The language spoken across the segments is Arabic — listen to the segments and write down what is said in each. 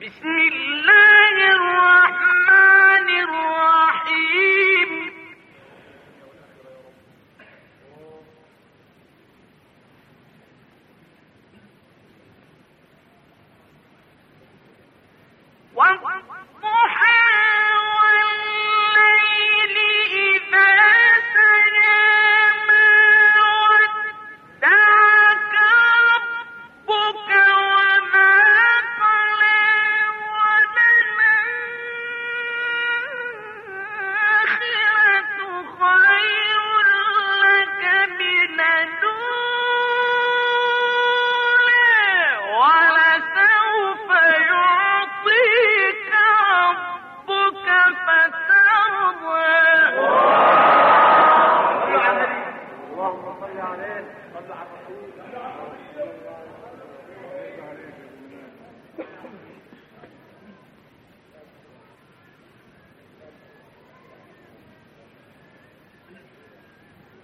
بسم الله الرحمن الرحيم. والطور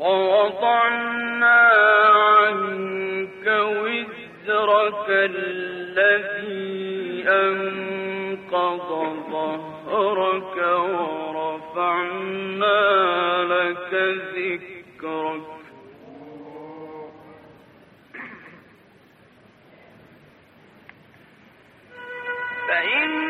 ووضعنا عنك وزرك الذي أنقض ظهرك ورفعنا لك ذكرك. فإن